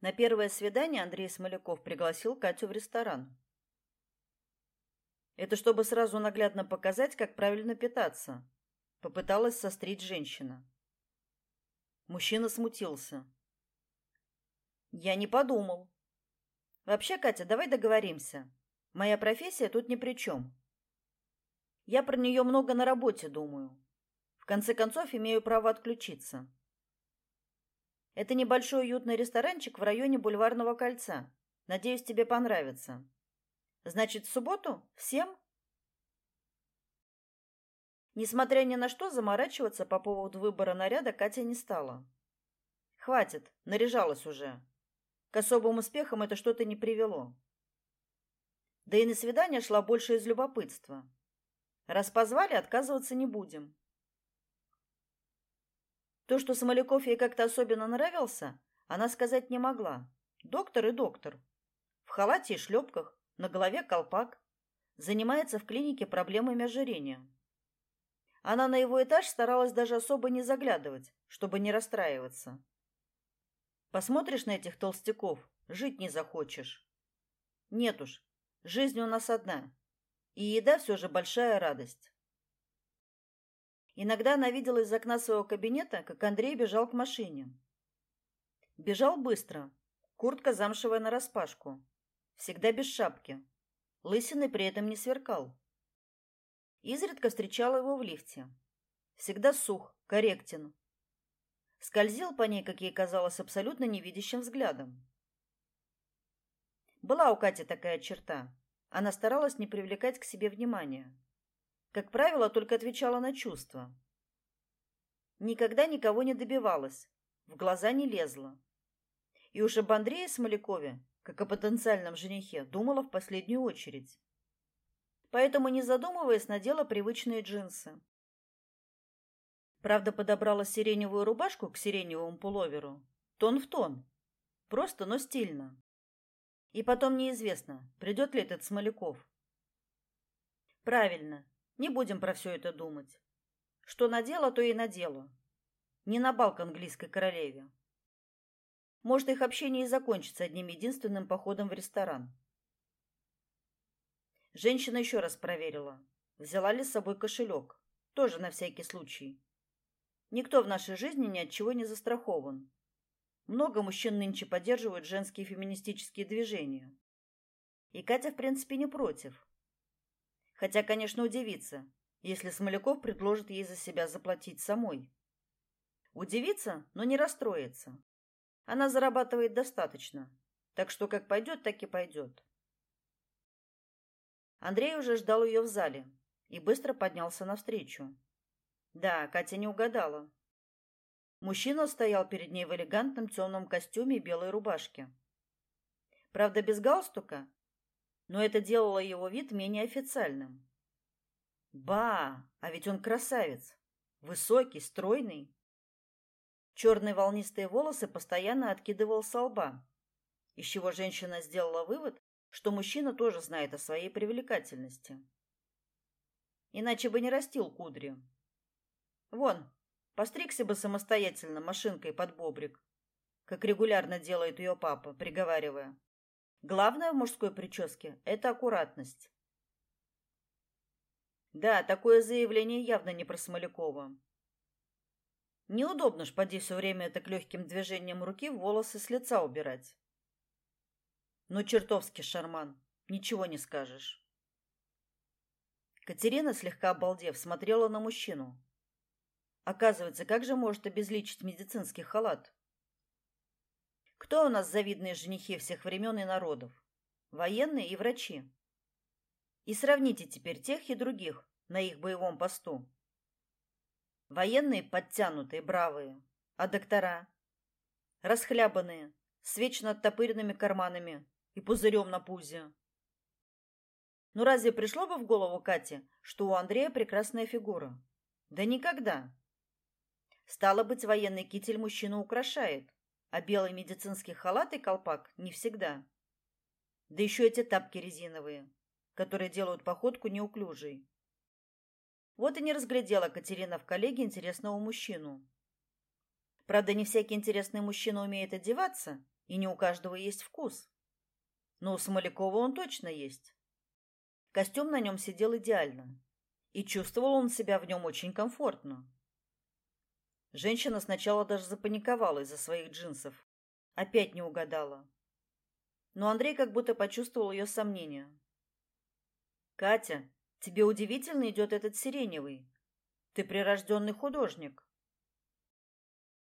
На первое свидание Андрей Смоляков пригласил Катю в ресторан. Это чтобы сразу наглядно показать, как правильно питаться. Попыталась сострить женщина. Мужчина смутился. Я не подумал. Вообще, Катя, давай договоримся. Моя профессия тут ни при чем. Я про нее много на работе думаю. В конце концов, имею право отключиться. Это небольшой уютный ресторанчик в районе Бульварного кольца. Надеюсь, тебе понравится. Значит, в субботу? Всем? Несмотря ни на что, заморачиваться по поводу выбора наряда Катя не стала. Хватит, наряжалась уже. К особым успехам это что-то не привело. Да и на свидание шла больше из любопытства. Раз позвали, отказываться не будем. То, что Смоляков ей как-то особенно нравился, она сказать не могла. Доктор и доктор. В халате и шлепках, на голове колпак. Занимается в клинике проблемами ожирения. Она на его этаж старалась даже особо не заглядывать, чтобы не расстраиваться. Посмотришь на этих толстяков, жить не захочешь. Нет уж, жизнь у нас одна. И еда все же большая радость. Иногда она видела из окна своего кабинета, как Андрей бежал к машине. Бежал быстро, куртка замшевая нараспашку, всегда без шапки. Лысиной при этом не сверкал. Изредка встречала его в лифте. Всегда сух, корректен. Скользил по ней, как ей казалось, абсолютно невидящим взглядом. Была у Кати такая черта. Она старалась не привлекать к себе внимания. Как правило, только отвечала на чувства. Никогда никого не добивалась, в глаза не лезла. И уж об Андрее Смолякове, как о потенциальном женихе, думала в последнюю очередь поэтому, не задумываясь, надела привычные джинсы. Правда, подобрала сиреневую рубашку к сиреневому пуловеру. Тон в тон. Просто, но стильно. И потом неизвестно, придет ли этот Смоляков. Правильно, не будем про все это думать. Что надела, то и надела. Не на бал к английской королеве. Может, их общение и закончится одним единственным походом в ресторан. Женщина еще раз проверила, взяла ли с собой кошелек, тоже на всякий случай. Никто в нашей жизни ни от чего не застрахован. Много мужчин нынче поддерживают женские феминистические движения. И Катя, в принципе, не против. Хотя, конечно, удивится, если Смоляков предложит ей за себя заплатить самой. Удивится, но не расстроится. Она зарабатывает достаточно, так что как пойдет, так и пойдет. Андрей уже ждал ее в зале и быстро поднялся навстречу. Да, Катя не угадала. Мужчина стоял перед ней в элегантном темном костюме и белой рубашке. Правда, без галстука, но это делало его вид менее официальным. Ба, а ведь он красавец. Высокий, стройный. Черные волнистые волосы постоянно откидывал с лба, из чего женщина сделала вывод, что мужчина тоже знает о своей привлекательности. Иначе бы не растил кудри. Вон, постригся бы самостоятельно машинкой под бобрик, как регулярно делает ее папа, приговаривая: "Главное в мужской прическе это аккуратность". Да, такое заявление явно не про Смолякова. Неудобно ж поди все время так легким движением руки волосы с лица убирать. Но чертовски шарман, ничего не скажешь. Катерина, слегка обалдев, смотрела на мужчину. Оказывается, как же может обезличить медицинский халат? Кто у нас завидные женихи всех времен и народов? Военные и врачи. И сравните теперь тех и других на их боевом посту. Военные подтянутые, бравые, а доктора расхлябанные, с вечно оттопыренными карманами, и пузырем на пузе. Ну разве пришло бы в голову Кате, что у Андрея прекрасная фигура? Да никогда. Стало быть, военный китель мужчину украшает, а белый медицинский халат и колпак не всегда. Да еще эти тапки резиновые, которые делают походку неуклюжей. Вот и не разглядела Катерина в коллеге интересного мужчину. Правда, не всякий интересный мужчина умеет одеваться, И не у каждого есть вкус. Но у Смолякова он точно есть. Костюм на нем сидел идеально, и чувствовал он себя в нем очень комфортно. Женщина сначала даже запаниковала из-за своих джинсов. Опять не угадала. Но Андрей как будто почувствовал ее сомнения. «Катя, тебе удивительно идет этот сиреневый. Ты прирожденный художник».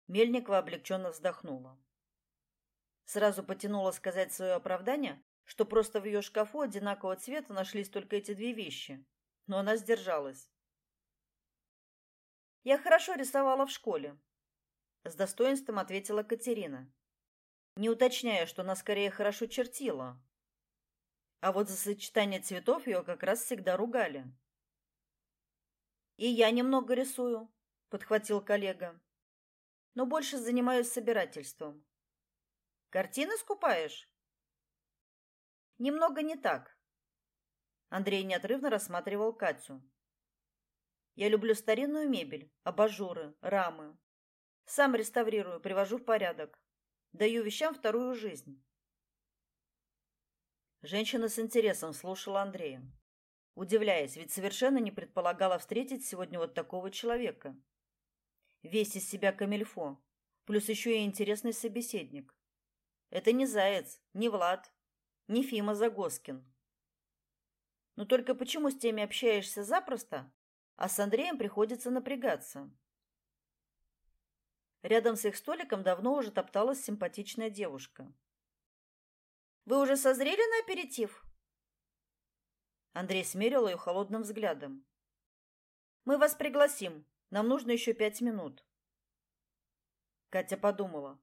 Мельникова облегченно вздохнула. Сразу потянула сказать свое оправдание, что просто в ее шкафу одинакового цвета нашлись только эти две вещи. Но она сдержалась. Я хорошо рисовала в школе, с достоинством ответила Катерина, не уточняя, что она скорее хорошо чертила. А вот за сочетание цветов ее как раз всегда ругали. И я немного рисую, подхватил коллега. Но больше занимаюсь собирательством. Картины скупаешь? Немного не так. Андрей неотрывно рассматривал Катю. Я люблю старинную мебель, абажуры, рамы. Сам реставрирую, привожу в порядок. Даю вещам вторую жизнь. Женщина с интересом слушала Андрея, удивляясь, ведь совершенно не предполагала встретить сегодня вот такого человека. Весь из себя камильфо, плюс еще и интересный собеседник. Это не Заяц, не Влад, не Фима Загоскин. Но только почему с теми общаешься запросто, а с Андреем приходится напрягаться? Рядом с их столиком давно уже топталась симпатичная девушка. Вы уже созрели на аперитив? Андрей смерил ее холодным взглядом. Мы вас пригласим. Нам нужно еще пять минут. Катя подумала: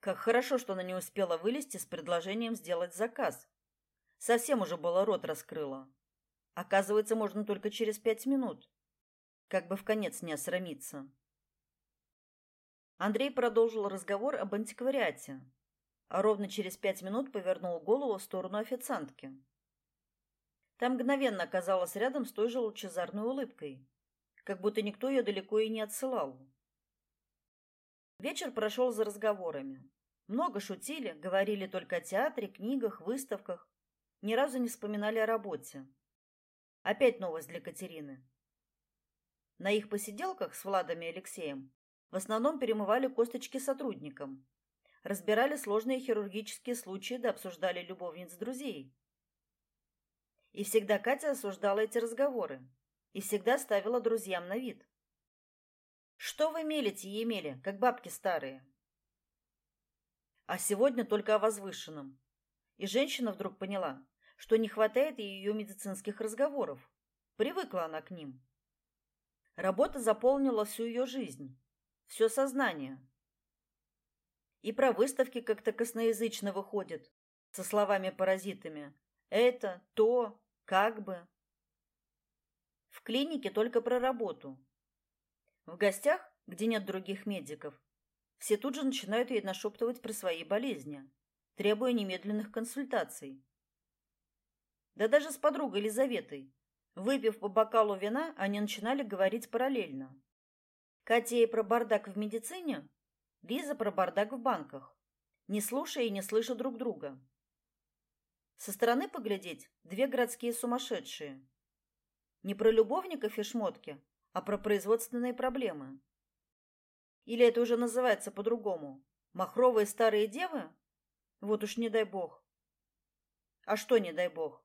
как хорошо, что она не успела вылезти с предложением сделать заказ. Совсем уже было рот раскрыла. Оказывается, можно только через пять минут. Как бы в конец не осрамиться. Андрей продолжил разговор об антиквариате, а ровно через пять минут повернул голову в сторону официантки. Там мгновенно оказалась рядом с той же лучезарной улыбкой, как будто никто ее далеко и не отсылал. Вечер прошел за разговорами. Много шутили, говорили только о театре, книгах, выставках. Ни разу не вспоминали о работе. Опять новость для Катерины. На их посиделках с Владом и Алексеем в основном перемывали косточки сотрудникам, разбирали сложные хирургические случаи да обсуждали любовниц друзей. И всегда Катя осуждала эти разговоры и всегда ставила друзьям на вид. Что вы мелите, Емеля, как бабки старые? А сегодня только о возвышенном. И женщина вдруг поняла, что не хватает ее медицинских разговоров. Привыкла она к ним. Работа заполнила всю ее жизнь, все сознание. И про выставки как-то косноязычно выходит, со словами-паразитами. Это, то, как бы. В клинике только про работу. В гостях, где нет других медиков, все тут же начинают ей нашептывать про свои болезни, требуя немедленных консультаций. Да даже с подругой Елизаветой, выпив по бокалу вина, они начинали говорить параллельно. Катя про бардак в медицине, Лиза про бардак в банках, не слушая и не слыша друг друга. Со стороны поглядеть две городские сумасшедшие. Не про любовников и шмотки, а про производственные проблемы. Или это уже называется по-другому? Махровые старые девы? Вот уж не дай бог. А что не дай бог?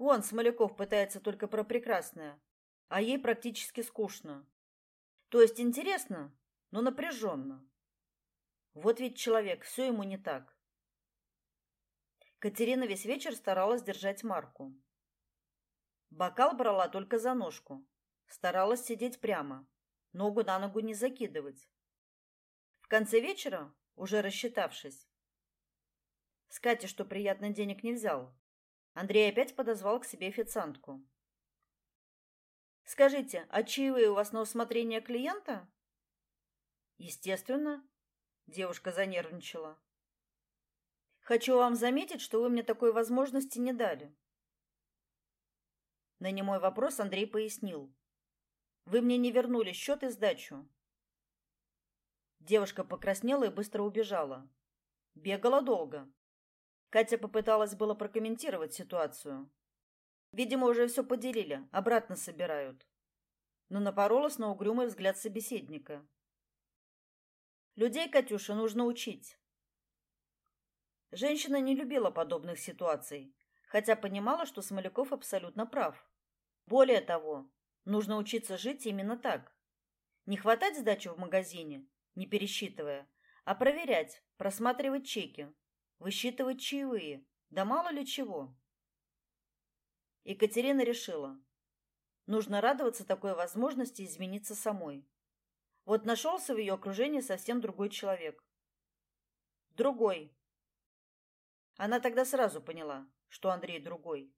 Вон Смоляков пытается только про прекрасное, а ей практически скучно. То есть интересно, но напряженно. Вот ведь человек, все ему не так. Катерина весь вечер старалась держать марку. Бокал брала только за ножку, Старалась сидеть прямо, ногу на ногу не закидывать. В конце вечера, уже рассчитавшись, с Катей, что приятно, денег не взял, Андрей опять подозвал к себе официантку. «Скажите, а чаевые у вас на усмотрение клиента?» «Естественно», — девушка занервничала. «Хочу вам заметить, что вы мне такой возможности не дали». На немой вопрос Андрей пояснил. Вы мне не вернули счет и сдачу. Девушка покраснела и быстро убежала. Бегала долго. Катя попыталась было прокомментировать ситуацию. Видимо, уже все поделили, обратно собирают. Но напоролась на угрюмый взгляд собеседника. Людей, Катюша, нужно учить. Женщина не любила подобных ситуаций, хотя понимала, что Смоляков абсолютно прав. Более того, нужно учиться жить именно так. Не хватать сдачу в магазине, не пересчитывая, а проверять, просматривать чеки, высчитывать чаевые, да мало ли чего. Екатерина решила, нужно радоваться такой возможности измениться самой. Вот нашелся в ее окружении совсем другой человек. Другой. Она тогда сразу поняла, что Андрей другой.